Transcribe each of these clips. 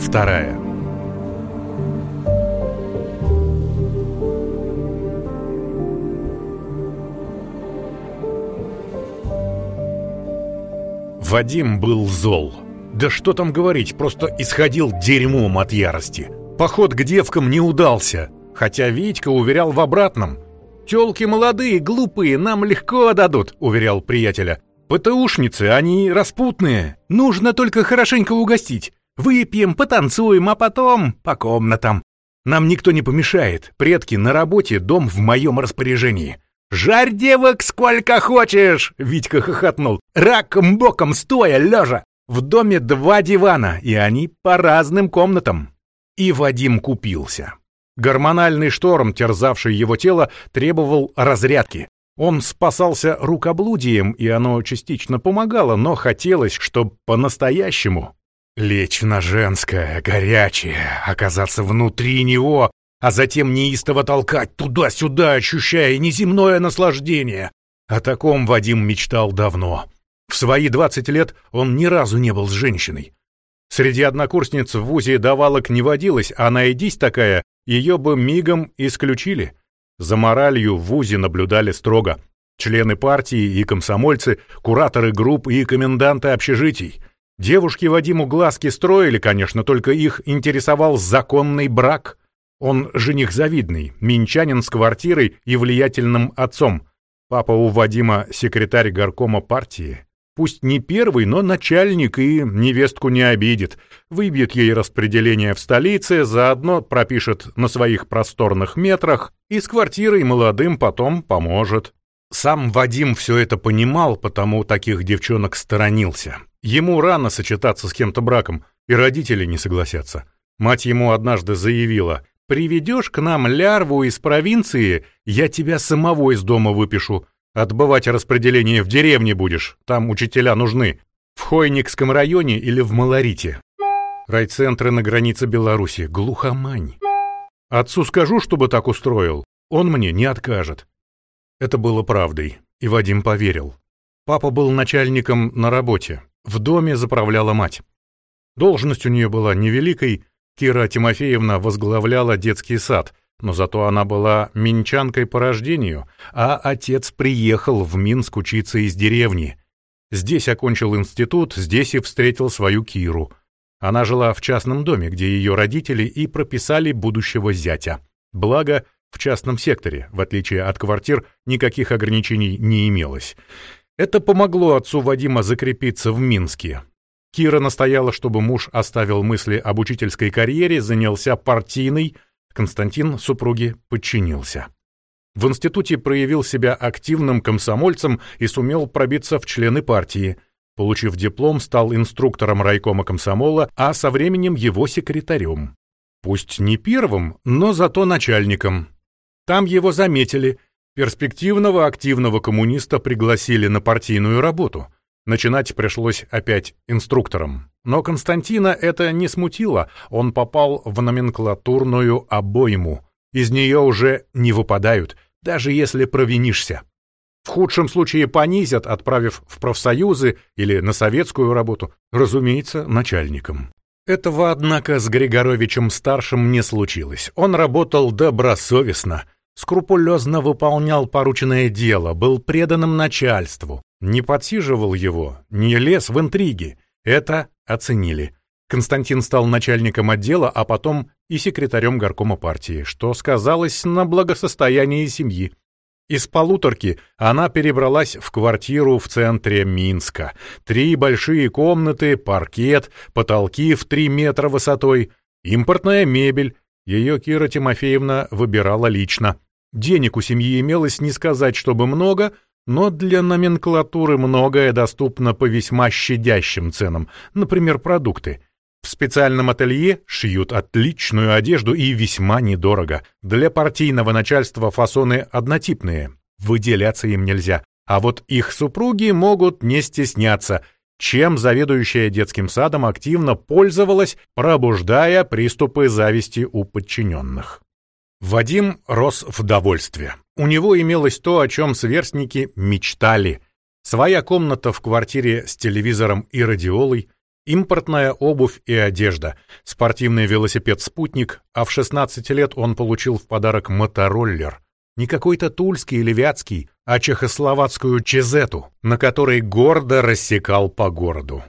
Вторая Вадим был зол. Да что там говорить, просто исходил дерьмом от ярости. Поход к девкам не удался, хотя Витька уверял в обратном. «Тёлки молодые, глупые, нам легко дадут», — уверял приятеля. ПТУшницы, они распутные. Нужно только хорошенько угостить. Выпьем, потанцуем, а потом по комнатам. Нам никто не помешает. Предки на работе, дом в моем распоряжении. «Жарь девок сколько хочешь!» — Витька хохотнул. «Раком боком стоя, лежа!» В доме два дивана, и они по разным комнатам. И Вадим купился. Гормональный шторм, терзавший его тело, требовал разрядки. Он спасался рукоблудием, и оно частично помогало, но хотелось, чтобы по-настоящему. Лечь на женское, горячее, оказаться внутри него, а затем неистово толкать туда-сюда, ощущая неземное наслаждение. О таком Вадим мечтал давно. В свои 20 лет он ни разу не был с женщиной. Среди однокурсниц в ВУЗе давалок не водилось, а найдись такая, ее бы мигом исключили. За моралью в ВУЗе наблюдали строго. Члены партии и комсомольцы, кураторы групп и коменданты общежитий. Девушки Вадиму глазки строили, конечно, только их интересовал законный брак. Он жених завидный, минчанин с квартирой и влиятельным отцом. Папа у Вадима секретарь горкома партии. Пусть не первый, но начальник и невестку не обидит. Выбьет ей распределение в столице, заодно пропишет на своих просторных метрах и с квартирой молодым потом поможет. Сам Вадим все это понимал, потому таких девчонок сторонился. Ему рано сочетаться с кем-то браком, и родители не согласятся. Мать ему однажды заявила, «Приведешь к нам лярву из провинции, я тебя самого из дома выпишу. Отбывать распределение в деревне будешь, там учителя нужны. В Хойникском районе или в Малорите. Райцентры на границе Беларуси, глухомань. Отцу скажу, чтобы так устроил, он мне не откажет. Это было правдой, и Вадим поверил. Папа был начальником на работе, в доме заправляла мать. Должность у нее была невеликой, Кира Тимофеевна возглавляла детский сад, но зато она была минчанкой по рождению, а отец приехал в Минск учиться из деревни. Здесь окончил институт, здесь и встретил свою Киру. Она жила в частном доме, где ее родители и прописали будущего зятя. Благо, в частном секторе, в отличие от квартир, никаких ограничений не имелось. Это помогло отцу Вадима закрепиться в Минске. Кира настояла, чтобы муж оставил мысли об учительской карьере, занялся партийной, Константин супруге подчинился. В институте проявил себя активным комсомольцем и сумел пробиться в члены партии. Получив диплом, стал инструктором райкома комсомола, а со временем его секретарем. Пусть не первым, но зато начальником. Там его заметили. Перспективного активного коммуниста пригласили на партийную работу. Начинать пришлось опять инструктором. Но Константина это не смутило, он попал в номенклатурную обойму. Из нее уже не выпадают, даже если провинишься. В худшем случае понизят, отправив в профсоюзы или на советскую работу, разумеется, начальником. Этого, однако, с Григоровичем-старшим не случилось. Он работал добросовестно, скрупулезно выполнял порученное дело, был преданным начальству, не подсиживал его, не лез в интриги. Это оценили. Константин стал начальником отдела, а потом и секретарем горкома партии, что сказалось на благосостоянии семьи. Из полуторки она перебралась в квартиру в центре Минска. Три большие комнаты, паркет, потолки в три метра высотой, импортная мебель. Ее Кира Тимофеевна выбирала лично. Денег у семьи имелось не сказать, чтобы много — но для номенклатуры многое доступно по весьма щадящим ценам, например, продукты. В специальном ателье шьют отличную одежду и весьма недорого. Для партийного начальства фасоны однотипные, выделяться им нельзя. А вот их супруги могут не стесняться, чем заведующая детским садом активно пользовалась, пробуждая приступы зависти у подчиненных. Вадим рос в довольстве. У него имелось то, о чем сверстники мечтали. Своя комната в квартире с телевизором и радиолой, Импортная обувь и одежда, спортивный велосипед-спутник, а в 16 лет он получил в подарок мотороллер. Не какой-то тульский или вятский, а чехословацкую чезету, на которой гордо рассекал по городу.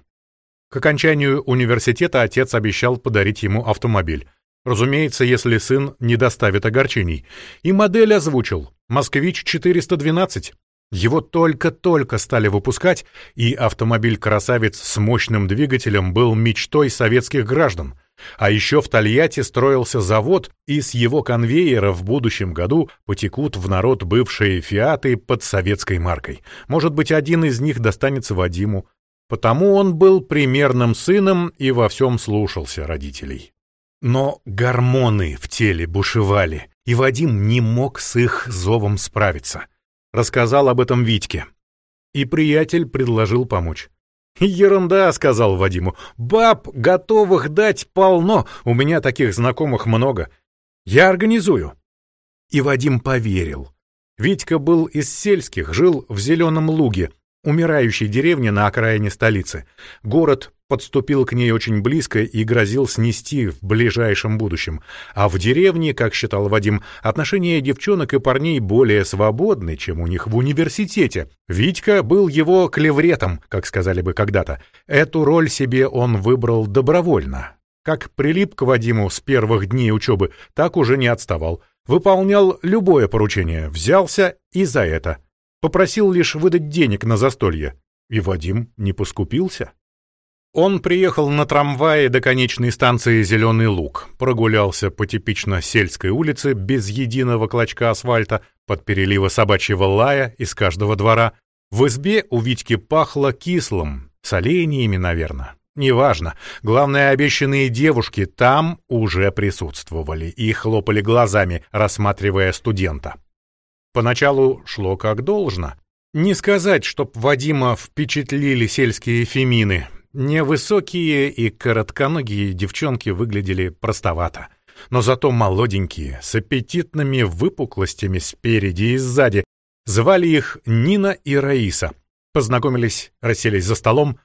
К окончанию университета отец обещал подарить ему автомобиль. Разумеется, если сын не доставит огорчений. И модель озвучил. «Москвич-412». Его только-только стали выпускать, и автомобиль-красавец с мощным двигателем был мечтой советских граждан. А еще в Тольятти строился завод, и с его конвейера в будущем году потекут в народ бывшие «Фиаты» под советской маркой. Может быть, один из них достанется Вадиму. Потому он был примерным сыном и во всем слушался родителей. Но гормоны в теле бушевали, и Вадим не мог с их зовом справиться. Рассказал об этом Витьке. И приятель предложил помочь. «Ерунда», — сказал Вадиму. «Баб готовых дать полно, у меня таких знакомых много. Я организую». И Вадим поверил. Витька был из сельских, жил в Зеленом Луге, умирающей деревне на окраине столицы. Город подступил к ней очень близко и грозил снести в ближайшем будущем. А в деревне, как считал Вадим, отношения девчонок и парней более свободны, чем у них в университете. Витька был его клевретом, как сказали бы когда-то. Эту роль себе он выбрал добровольно. Как прилип к Вадиму с первых дней учебы, так уже не отставал. Выполнял любое поручение, взялся и за это. Попросил лишь выдать денег на застолье. И Вадим не поскупился. Он приехал на трамвае до конечной станции «Зеленый луг», прогулялся по типично сельской улице без единого клочка асфальта, под переливы собачьего лая из каждого двора. В избе у Витьки пахло кислым, соленьями, наверное. Неважно. Главное, обещанные девушки там уже присутствовали и хлопали глазами, рассматривая студента. Поначалу шло как должно. Не сказать, чтоб Вадима впечатлили сельские фемины. Невысокие и коротконогие девчонки выглядели простовато. Но зато молоденькие, с аппетитными выпуклостями спереди и сзади. Звали их Нина и Раиса. Познакомились, расселись за столом.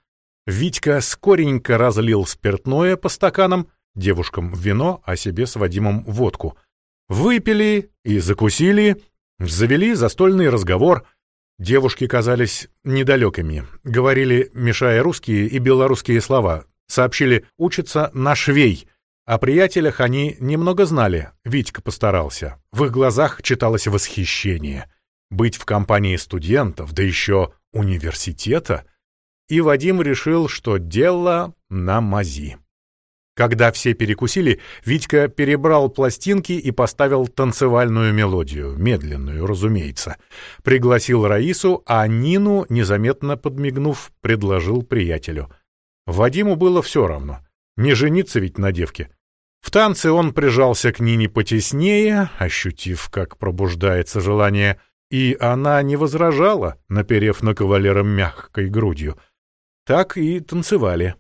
Витька скоренько разлил спиртное по стаканам, девушкам вино, а себе с Вадимом водку. Выпили и закусили, Завели застольный разговор. Девушки казались недалекими, говорили, мешая русские и белорусские слова. Сообщили «учится на швей». О приятелях они немного знали, Витька постарался. В их глазах читалось восхищение. Быть в компании студентов, да еще университета. И Вадим решил, что дело на мази. Когда все перекусили, Витька перебрал пластинки и поставил танцевальную мелодию, медленную, разумеется. Пригласил Раису, а Нину, незаметно подмигнув, предложил приятелю. Вадиму было все равно. Не жениться ведь на девке. В танце он прижался к Нине потеснее, ощутив, как пробуждается желание, и она не возражала, наперев на кавалера мягкой грудью. Так и танцевали.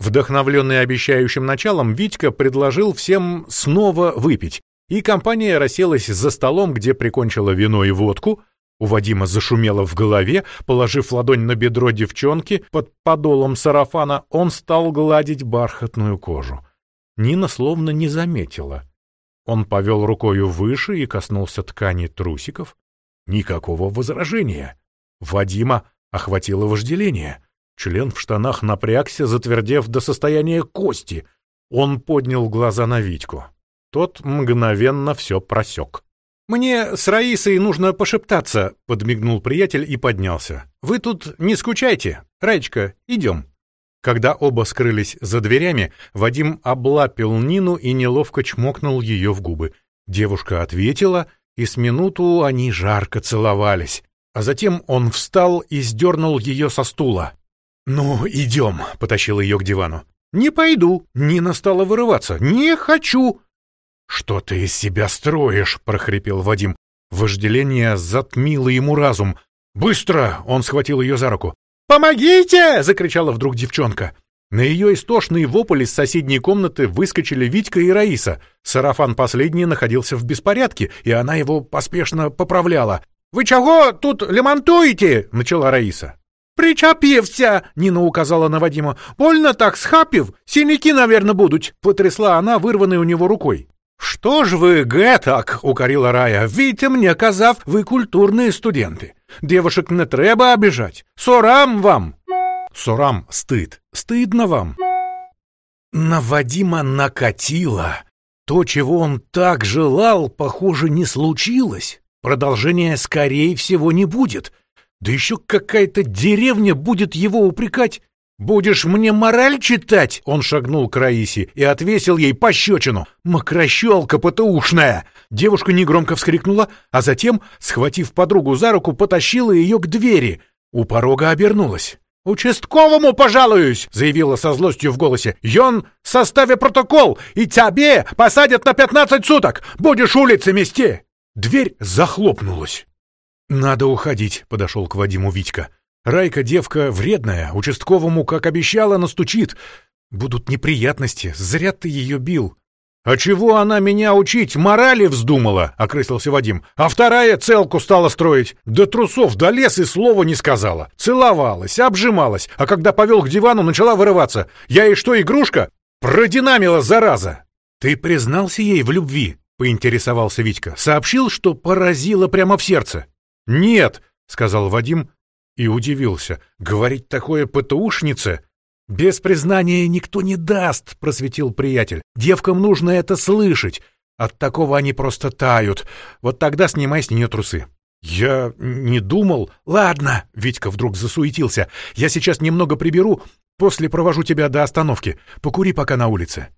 Вдохновленный обещающим началом, Витька предложил всем снова выпить, и компания расселась за столом, где прикончила вино и водку. У Вадима зашумело в голове, положив ладонь на бедро девчонки, под подолом сарафана он стал гладить бархатную кожу. Нина словно не заметила. Он повел рукою выше и коснулся ткани трусиков. Никакого возражения. Вадима охватило вожделение — Член в штанах напрягся, затвердев до состояния кости. Он поднял глаза на Витьку. Тот мгновенно все просек. «Мне с Раисой нужно пошептаться», — подмигнул приятель и поднялся. «Вы тут не скучайте. Раечка, идем». Когда оба скрылись за дверями, Вадим облапил Нину и неловко чмокнул ее в губы. Девушка ответила, и с минуту они жарко целовались. А затем он встал и сдернул ее со стула. «Ну, идем», — потащил ее к дивану. «Не пойду». Нина стала вырываться. «Не хочу». «Что ты из себя строишь?» — прохрипел Вадим. Вожделение затмило ему разум. «Быстро!» — он схватил ее за руку. «Помогите!» — закричала вдруг девчонка. На ее истошные вопли из соседней комнаты выскочили Витька и Раиса. Сарафан последний находился в беспорядке, и она его поспешно поправляла. «Вы чего тут лемонтуете?» — начала Раиса. «Причапився!» — Нина указала на Вадима. «Больно так схапив? Синяки, наверное, будут!» — потрясла она, вырванной у него рукой. «Что ж вы гетак?» — укорила Рая. «Видите, мне казав, вы культурные студенты. Девушек не треба обижать. Сорам вам!» «Сорам — стыд. Стыдно вам!» На Вадима накатило. То, чего он так желал, похоже, не случилось. Продолжения, скорее всего, не будет. Да еще какая-то деревня будет его упрекать. «Будешь мне мораль читать?» Он шагнул к Раисе и отвесил ей пощечину. «Мокрощелка ПТУшная!» Девушка негромко вскрикнула, а затем, схватив подругу за руку, потащила ее к двери. У порога обернулась. «Участковому пожалуюсь!» — заявила со злостью в голосе. «Йон, составе протокол, и тебе посадят на пятнадцать суток! Будешь улицы мести!» Дверь захлопнулась. «Надо уходить», — подошел к Вадиму Витька. Райка девка вредная, участковому, как обещала, настучит. Будут неприятности, зря ты ее бил. «А чего она меня учить, морали вздумала?» — окрысился Вадим. «А вторая целку стала строить. До трусов долез и слова не сказала. Целовалась, обжималась, а когда повел к дивану, начала вырываться. Я ей что, игрушка? Продинамила, зараза!» «Ты признался ей в любви?» — поинтересовался Витька. «Сообщил, что поразило прямо в сердце?» «Нет», — сказал Вадим и удивился. «Говорить такое ПТУшнице?» «Без признания никто не даст», — просветил приятель. «Девкам нужно это слышать. От такого они просто тают. Вот тогда снимай с нее трусы». «Я не думал...» «Ладно», — Витька вдруг засуетился. «Я сейчас немного приберу, после провожу тебя до остановки. Покури пока на улице».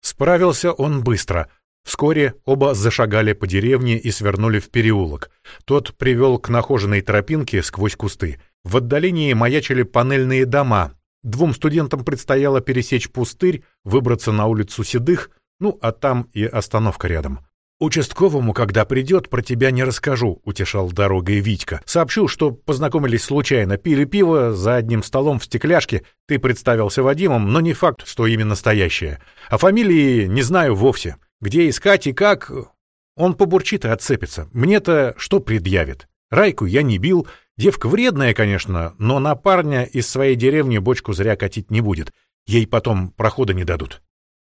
Справился он быстро. Вскоре оба зашагали по деревне и свернули в переулок. Тот привел к нахоженной тропинке сквозь кусты. В отдалении маячили панельные дома. Двум студентам предстояло пересечь пустырь, выбраться на улицу Седых, ну, а там и остановка рядом. «Участковому, когда придет, про тебя не расскажу», — утешал дорогой Витька. «Сообщу, что познакомились случайно, пили пиво за одним столом в стекляшке, ты представился Вадимом, но не факт, что именно настоящее. А фамилии не знаю вовсе. Где искать и как? Он побурчит и отцепится. Мне-то что предъявит? Райку я не бил. Девка вредная, конечно, но на парня из своей деревни бочку зря катить не будет. Ей потом прохода не дадут.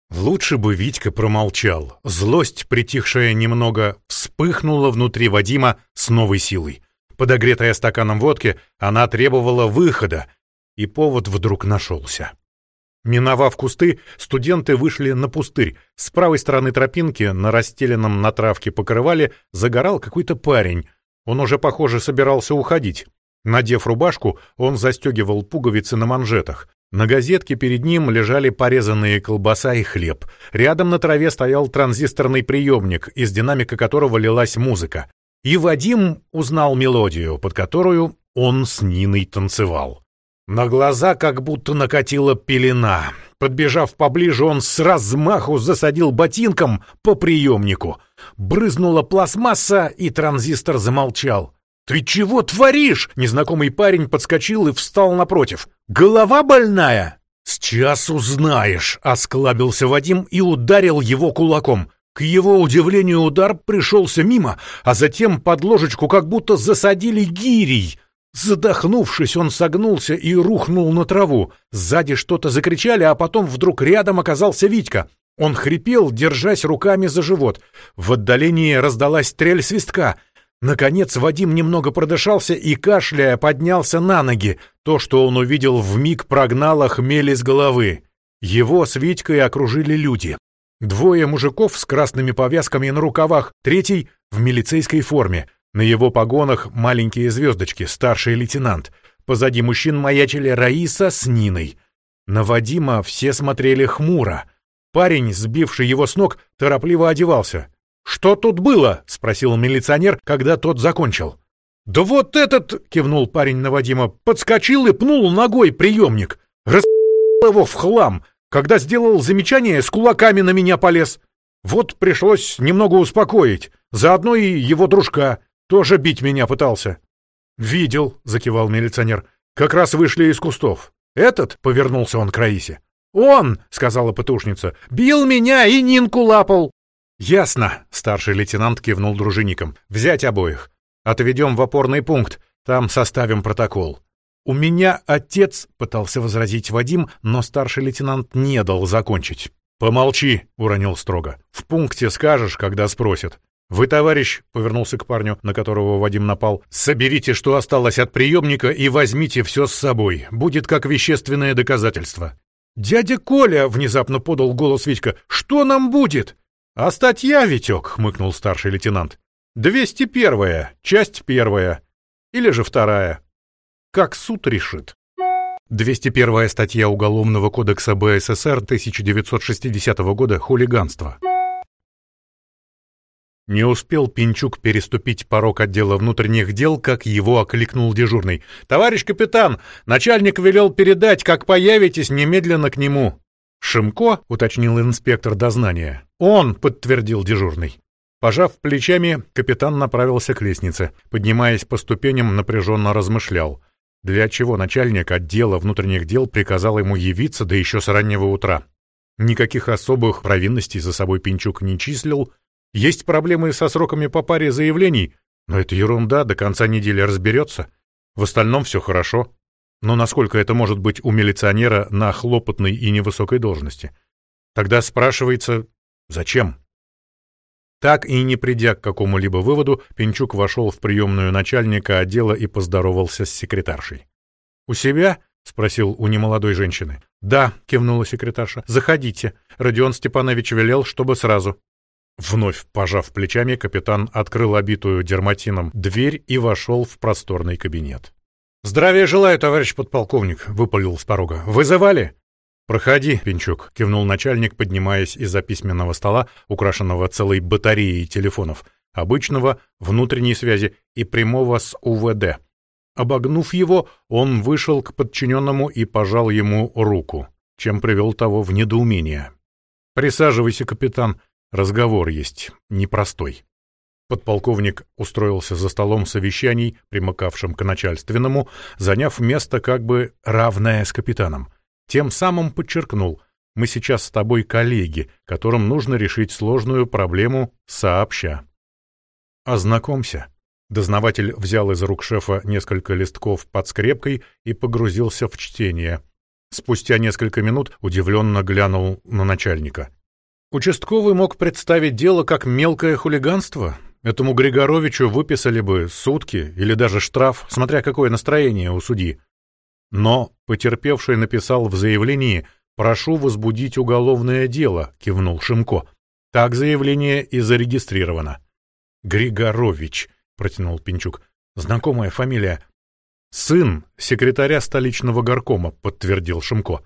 Лучше бы Витька промолчал. Злость, притихшая немного, вспыхнула внутри Вадима с новой силой. Подогретая стаканом водки, она требовала выхода, и повод вдруг нашелся. Миновав кусты, студенты вышли на пустырь. С правой стороны тропинки, на расстеленном на травке покрывале, загорал какой-то парень. Он уже, похоже, собирался уходить. Надев рубашку, он застегивал пуговицы на манжетах. На газетке перед ним лежали порезанные колбаса и хлеб. Рядом на траве стоял транзисторный приемник, из динамика которого лилась музыка. И Вадим узнал мелодию, под которую он с Ниной танцевал. На глаза как будто накатила пелена. Подбежав поближе, он с размаху засадил ботинком по приемнику. Брызнула пластмасса, и транзистор замолчал. «Ты чего творишь?» Незнакомый парень подскочил и встал напротив. «Голова больная?» «Сейчас узнаешь», — осклабился Вадим и ударил его кулаком. К его удивлению удар пришелся мимо, а затем под ложечку как будто засадили гирей. Задохнувшись, он согнулся и рухнул на траву. Сзади что-то закричали, а потом вдруг рядом оказался Витька. Он хрипел, держась руками за живот. В отдалении раздалась трель свистка. Наконец Вадим немного продышался и, кашляя, поднялся на ноги. То, что он увидел, вмиг прогнало хмель из головы. Его с Витькой окружили люди. Двое мужиков с красными повязками на рукавах, третий — в милицейской форме. На его погонах маленькие звездочки, старший лейтенант. Позади мужчин маячили Раиса с Ниной. На Вадима все смотрели хмуро. Парень, сбивший его с ног, торопливо одевался. «Что тут было?» — спросил милиционер, когда тот закончил. «Да вот этот!» — кивнул парень на Вадима. «Подскочил и пнул ногой приемник. Рас... его в хлам. Когда сделал замечание, с кулаками на меня полез. Вот пришлось немного успокоить. Заодно и его дружка. Тоже бить меня пытался. Видел, закивал милиционер. Как раз вышли из кустов. Этот, повернулся он к Раисе. Он, сказала пытушница, бил меня и Нинку лапал. Ясно, старший лейтенант кивнул дружинникам. Взять обоих. Отведем в опорный пункт, там составим протокол. «У меня отец», — пытался возразить Вадим, но старший лейтенант не дал закончить. «Помолчи», — уронил строго. «В пункте скажешь, когда спросят. «Вы, товарищ», — повернулся к парню, на которого Вадим напал, — «соберите, что осталось от приемника, и возьмите все с собой. Будет как вещественное доказательство». «Дядя Коля!» — внезапно подал голос Витька. «Что нам будет?» «А статья, Витек!» — хмыкнул старший лейтенант. «Двести первая, часть первая. Или же вторая. Как суд решит». 201 статья Уголовного кодекса БССР 1960 года «Хулиганство». Не успел Пинчук переступить порог отдела внутренних дел, как его окликнул дежурный. «Товарищ капитан, начальник велел передать, как появитесь, немедленно к нему». «Шимко?» — уточнил инспектор дознания. «Он», — подтвердил дежурный. Пожав плечами, капитан направился к лестнице. Поднимаясь по ступеням, напряженно размышлял. Для чего начальник отдела внутренних дел приказал ему явиться, да еще с раннего утра? Никаких особых провинностей за собой Пинчук не числил, есть проблемы со сроками по паре заявлений, но это ерунда, до конца недели разберется. В остальном все хорошо. Но насколько это может быть у милиционера на хлопотной и невысокой должности? Тогда спрашивается, зачем? Так и не придя к какому-либо выводу, Пинчук вошел в приемную начальника отдела и поздоровался с секретаршей. «У себя?» — спросил у немолодой женщины. «Да», — кивнула секретарша. «Заходите. Родион Степанович велел, чтобы сразу». Вновь пожав плечами, капитан открыл обитую дерматином дверь и вошел в просторный кабинет. «Здравия желаю, товарищ подполковник», — выпалил с порога. «Вызывали?» «Проходи, Пинчук», — кивнул начальник, поднимаясь из-за письменного стола, украшенного целой батареей телефонов, обычного, внутренней связи и прямого с УВД. Обогнув его, он вышел к подчиненному и пожал ему руку, чем привел того в недоумение. «Присаживайся, капитан», Разговор есть непростой. Подполковник устроился за столом совещаний, примыкавшим к начальственному, заняв место как бы равное с капитаном. Тем самым подчеркнул, мы сейчас с тобой коллеги, которым нужно решить сложную проблему сообща. Ознакомься. Дознаватель взял из рук шефа несколько листков под скрепкой и погрузился в чтение. Спустя несколько минут удивленно глянул на начальника. Участковый мог представить дело как мелкое хулиганство. Этому Григоровичу выписали бы сутки или даже штраф, смотря какое настроение у судьи. Но потерпевший написал в заявлении «Прошу возбудить уголовное дело», — кивнул Шимко. Так заявление и зарегистрировано. «Григорович», — протянул Пинчук. «Знакомая фамилия». «Сын секретаря столичного горкома», — подтвердил Шимко.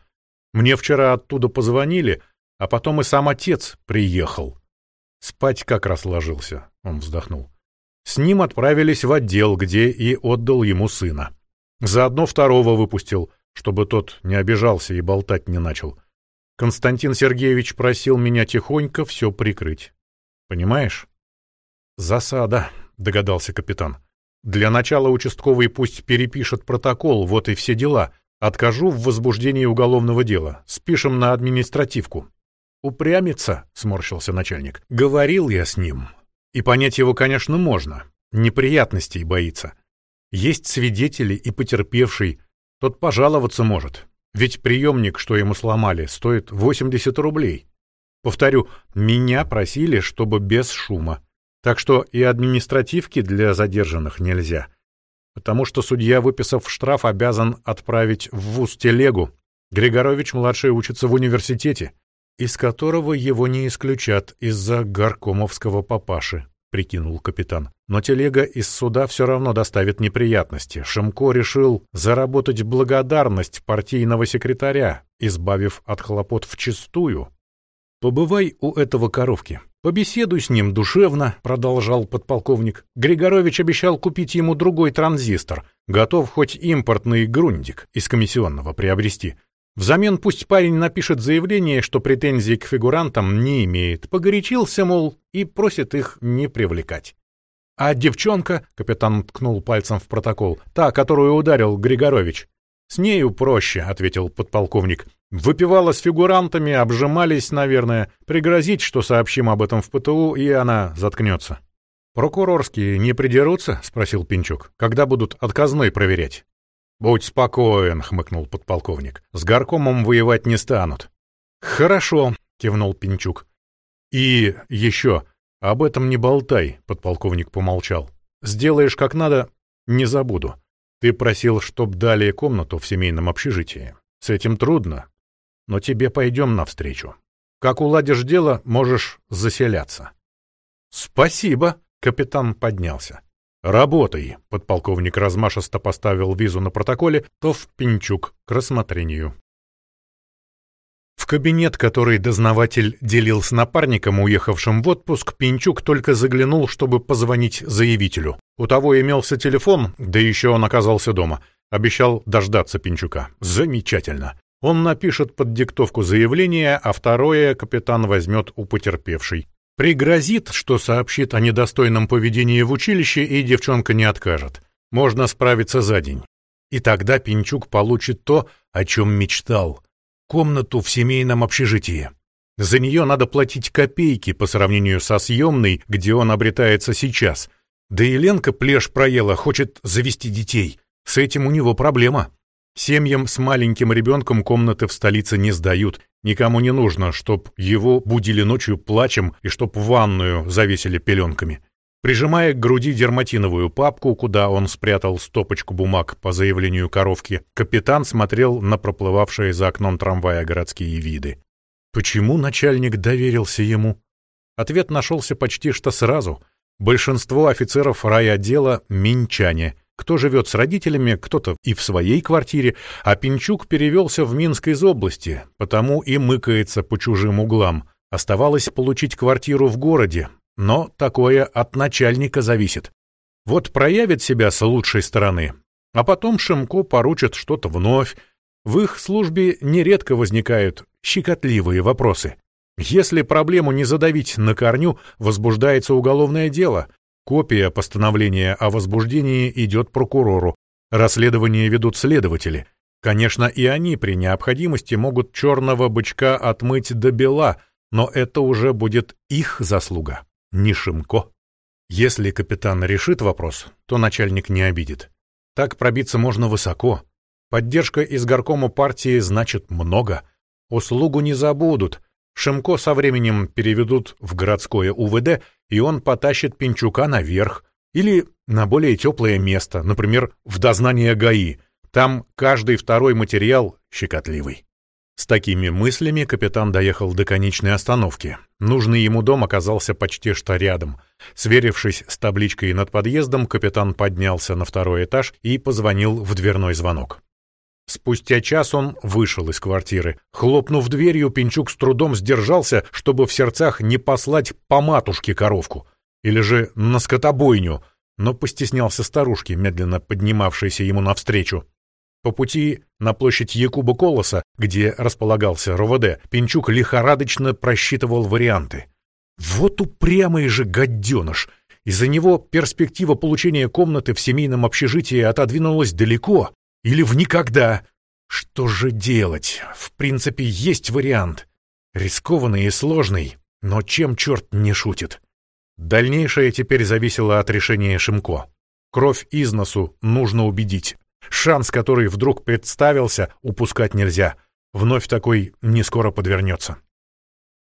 «Мне вчера оттуда позвонили, а потом и сам отец приехал. Спать как раз ложился, он вздохнул. С ним отправились в отдел, где и отдал ему сына. Заодно второго выпустил, чтобы тот не обижался и болтать не начал. Константин Сергеевич просил меня тихонько все прикрыть. Понимаешь? Засада, догадался капитан. Для начала участковый пусть перепишет протокол, вот и все дела. Откажу в возбуждении уголовного дела. Спишем на административку. «Упрямится», — сморщился начальник. «Говорил я с ним. И понять его, конечно, можно. Неприятностей боится. Есть свидетели и потерпевший. Тот пожаловаться может. Ведь приемник, что ему сломали, стоит 80 рублей. Повторю, меня просили, чтобы без шума. Так что и административки для задержанных нельзя. Потому что судья, выписав штраф, обязан отправить в вуз телегу. Григорович-младший учится в университете из которого его не исключат из-за горкомовского папаши, прикинул капитан. Но телега из суда все равно доставит неприятности. Шимко решил заработать благодарность партийного секретаря, избавив от хлопот вчистую. «Побывай у этого коровки. Побеседуй с ним душевно», — продолжал подполковник. Григорович обещал купить ему другой транзистор. Готов хоть импортный грундик из комиссионного приобрести. Взамен пусть парень напишет заявление, что претензий к фигурантам не имеет, погорячился, мол, и просит их не привлекать. А девчонка, капитан ткнул пальцем в протокол, та, которую ударил Григорович. С нею проще, ответил подполковник. Выпивала с фигурантами, обжимались, наверное, пригрозить, что сообщим об этом в ПТУ, и она заткнется. «Прокурорские не придерутся?» — спросил Пинчук. «Когда будут отказной проверять?» «Будь спокоен», — хмыкнул подполковник. «С горкомом воевать не станут». «Хорошо», — кивнул Пинчук. «И еще, об этом не болтай», — подполковник помолчал. «Сделаешь как надо, не забуду. Ты просил, чтоб дали комнату в семейном общежитии. С этим трудно, но тебе пойдем навстречу. Как уладишь дело, можешь заселяться». «Спасибо», — капитан поднялся. «Работай», — подполковник размашисто поставил визу на протоколе, то в Пинчук к рассмотрению. В кабинет, который дознаватель делил с напарником, уехавшим в отпуск, Пинчук только заглянул, чтобы позвонить заявителю. У того имелся телефон, да еще он оказался дома. Обещал дождаться Пинчука. Замечательно. Он напишет под диктовку заявление, а второе капитан возьмет у потерпевшей. Пригрозит, что сообщит о недостойном поведении в училище, и девчонка не откажет. Можно справиться за день. И тогда Пинчук получит то, о чем мечтал. Комнату в семейном общежитии. За нее надо платить копейки по сравнению со съемной, где он обретается сейчас. Да и Ленка плешь проела, хочет завести детей. С этим у него проблема. Семьям с маленьким ребенком комнаты в столице не сдают. Никому не нужно, чтоб его будили ночью плачем и чтоб ванную завесили пеленками. Прижимая к груди дерматиновую папку, куда он спрятал стопочку бумаг по заявлению коровки, капитан смотрел на проплывавшие за окном трамвая городские виды. Почему начальник доверился ему? Ответ нашелся почти что сразу. Большинство офицеров райотдела — минчане — кто живет с родителями, кто-то и в своей квартире, а Пинчук перевелся в Минск из области, потому и мыкается по чужим углам. Оставалось получить квартиру в городе, но такое от начальника зависит. Вот проявит себя с лучшей стороны, а потом Шимко поручит что-то вновь. В их службе нередко возникают щекотливые вопросы. Если проблему не задавить на корню, возбуждается уголовное дело, Копия постановления о возбуждении идет прокурору. Расследование ведут следователи. Конечно, и они при необходимости могут черного бычка отмыть до бела, но это уже будет их заслуга, не Шимко. Если капитан решит вопрос, то начальник не обидит. Так пробиться можно высоко. Поддержка из горкома партии значит много. Услугу не забудут, Шимко со временем переведут в городское УВД, и он потащит Пинчука наверх или на более теплое место, например, в дознание ГАИ. Там каждый второй материал щекотливый. С такими мыслями капитан доехал до конечной остановки. Нужный ему дом оказался почти что рядом. Сверившись с табличкой над подъездом, капитан поднялся на второй этаж и позвонил в дверной звонок. Спустя час он вышел из квартиры. Хлопнув дверью, Пинчук с трудом сдержался, чтобы в сердцах не послать по матушке коровку. Или же на скотобойню, но постеснялся старушки, медленно поднимавшейся ему навстречу. По пути на площадь Якуба Колоса, где располагался РОВД, Пинчук лихорадочно просчитывал варианты. Вот упрямый же гаденыш! Из-за него перспектива получения комнаты в семейном общежитии отодвинулась далеко. Или в никогда. Что же делать? В принципе, есть вариант. Рискованный и сложный, но чем черт не шутит? Дальнейшее теперь зависело от решения Шимко. Кровь из носу нужно убедить. Шанс, который вдруг представился, упускать нельзя. Вновь такой не скоро подвернется.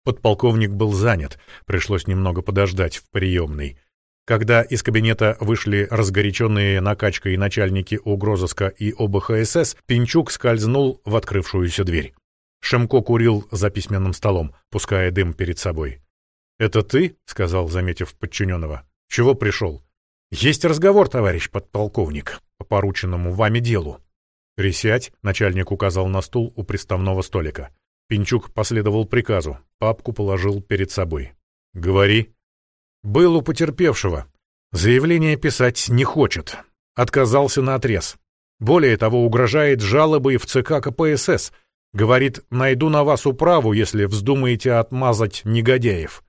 Подполковник был занят, пришлось немного подождать в приемной. Когда из кабинета вышли разгоряченные накачкой начальники угрозыска и ОБХСС, Пинчук скользнул в открывшуюся дверь. Шемко курил за письменным столом, пуская дым перед собой. «Это ты?» — сказал, заметив подчиненного. «Чего пришел?» «Есть разговор, товарищ подполковник, по порученному вами делу». «Присядь», — начальник указал на стул у приставного столика. Пинчук последовал приказу, папку положил перед собой. «Говори», был у потерпевшего. Заявление писать не хочет. Отказался на отрез. Более того, угрожает жалобой в ЦК КПСС. Говорит, найду на вас управу, если вздумаете отмазать негодяев.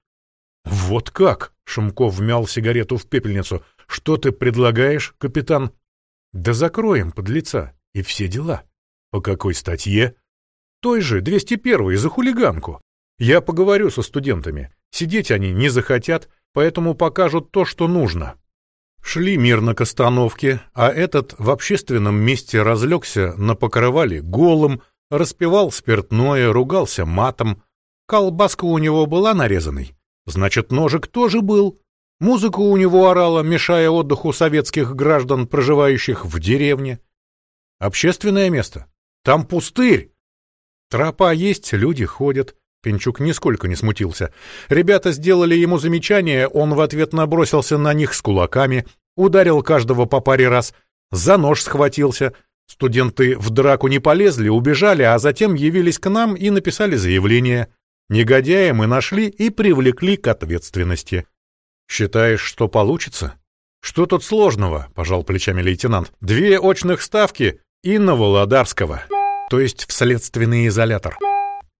Вот как? Шумков вмял сигарету в пепельницу. Что ты предлагаешь, капитан? Да закроем подлеца. И все дела. По какой статье? Той же, 201 за хулиганку. Я поговорю со студентами. Сидеть они не захотят, поэтому покажут то, что нужно. Шли мирно к остановке, а этот в общественном месте разлегся на покрывале голым, распевал спиртное, ругался матом. Колбаска у него была нарезанной. Значит, ножик тоже был. Музыку у него орала, мешая отдыху советских граждан, проживающих в деревне. Общественное место. Там пустырь. Тропа есть, люди ходят. Пинчук нисколько не смутился. Ребята сделали ему замечание, он в ответ набросился на них с кулаками, ударил каждого по паре раз, за нож схватился. Студенты в драку не полезли, убежали, а затем явились к нам и написали заявление. Негодяя мы нашли и привлекли к ответственности. Считаешь, что получится? Что тут сложного, пожал плечами лейтенант. Две очных ставки и на Володарского, то есть в следственный изолятор.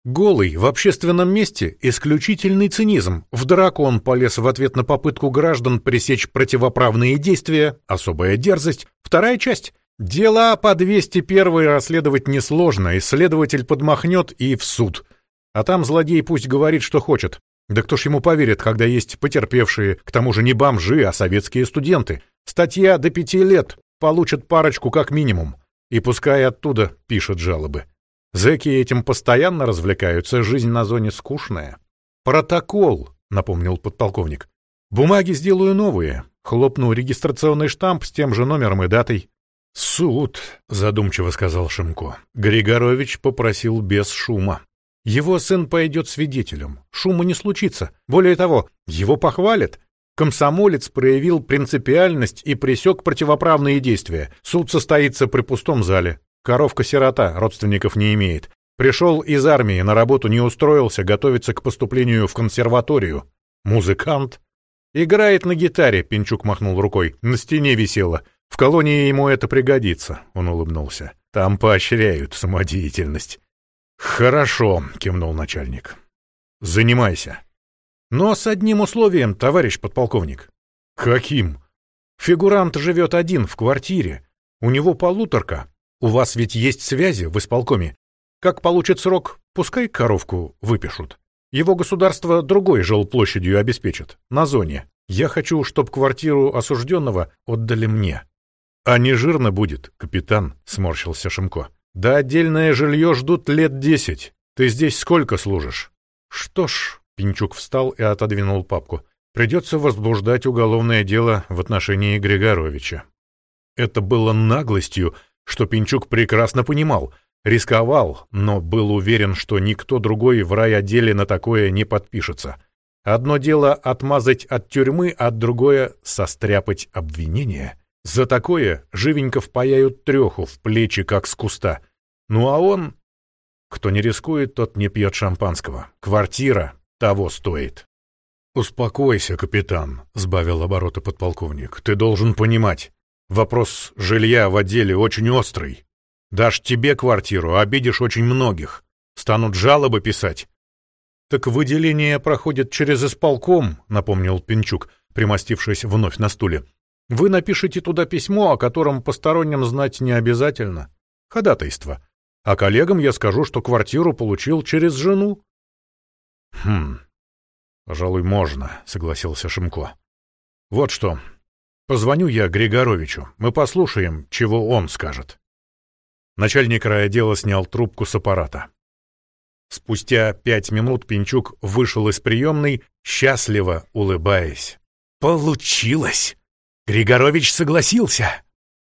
Голый в общественном месте — исключительный цинизм. В драку он полез в ответ на попытку граждан пресечь противоправные действия, особая дерзость. Вторая часть. Дела по 201 расследовать несложно, исследователь подмахнет и в суд. А там злодей пусть говорит, что хочет. Да кто ж ему поверит, когда есть потерпевшие, к тому же не бомжи, а советские студенты. Статья до пяти лет, получат парочку как минимум. И пускай оттуда пишет жалобы. Зэки этим постоянно развлекаются, жизнь на зоне скучная. Протокол, напомнил подполковник. Бумаги сделаю новые. Хлопну регистрационный штамп с тем же номером и датой. Суд, задумчиво сказал Шимко. Григорович попросил без шума. Его сын пойдет свидетелем. Шума не случится. Более того, его похвалят. Комсомолец проявил принципиальность и пресек противоправные действия. Суд состоится при пустом зале. Коровка-сирота, родственников не имеет. Пришел из армии, на работу не устроился, готовится к поступлению в консерваторию. Музыкант. Играет на гитаре, Пинчук махнул рукой. На стене висела. В колонии ему это пригодится, он улыбнулся. Там поощряют самодеятельность. Хорошо, кивнул начальник. Занимайся. Но с одним условием, товарищ подполковник. Каким? Фигурант живет один в квартире. У него полуторка, у вас ведь есть связи в исполкоме. Как получит срок, пускай коровку выпишут. Его государство другой жилплощадью обеспечит, на зоне. Я хочу, чтоб квартиру осужденного отдали мне. А не жирно будет, капитан, сморщился Шимко. Да отдельное жилье ждут лет десять. Ты здесь сколько служишь? Что ж, Пинчук встал и отодвинул папку. Придется возбуждать уголовное дело в отношении Григоровича. Это было наглостью, что Пинчук прекрасно понимал, рисковал, но был уверен, что никто другой в райотделе на такое не подпишется. Одно дело отмазать от тюрьмы, а другое — состряпать обвинение. За такое живенько впаяют треху в плечи, как с куста. Ну а он... Кто не рискует, тот не пьет шампанского. Квартира того стоит. «Успокойся, капитан», — сбавил обороты подполковник. «Ты должен понимать, Вопрос жилья в отделе очень острый. Дашь тебе квартиру, обидишь очень многих. Станут жалобы писать. Так выделение проходит через исполком, напомнил Пинчук, примостившись вновь на стуле. Вы напишите туда письмо, о котором посторонним знать не обязательно. Ходатайство. А коллегам я скажу, что квартиру получил через жену. Хм. Пожалуй, можно, согласился Шимко. Вот что, Позвоню я Григоровичу. Мы послушаем, чего он скажет. Начальник райотдела снял трубку с аппарата. Спустя пять минут Пинчук вышел из приемной, счастливо улыбаясь. «Получилось! Григорович согласился!»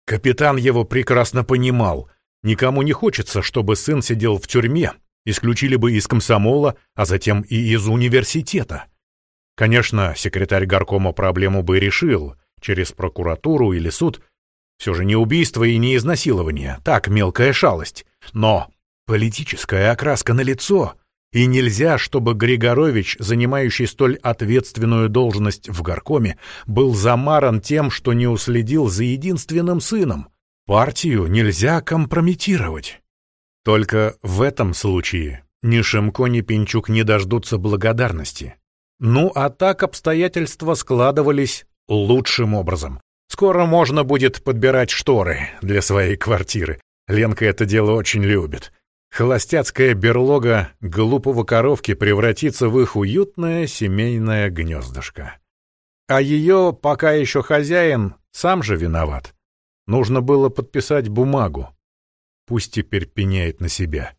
Капитан его прекрасно понимал. Никому не хочется, чтобы сын сидел в тюрьме. Исключили бы из комсомола, а затем и из университета. Конечно, секретарь горкома проблему бы решил — через прокуратуру или суд. Все же не убийство и не изнасилование, так мелкая шалость. Но политическая окраска на лицо, и нельзя, чтобы Григорович, занимающий столь ответственную должность в горкоме, был замаран тем, что не уследил за единственным сыном. Партию нельзя компрометировать. Только в этом случае ни Шимко, ни Пинчук не дождутся благодарности. Ну а так обстоятельства складывались лучшим образом. Скоро можно будет подбирать шторы для своей квартиры. Ленка это дело очень любит. Холостяцкая берлога глупого коровки превратится в их уютное семейное гнездышко. А ее, пока еще хозяин, Сам же виноват. Нужно было подписать бумагу. Пусть теперь пеняет на себя.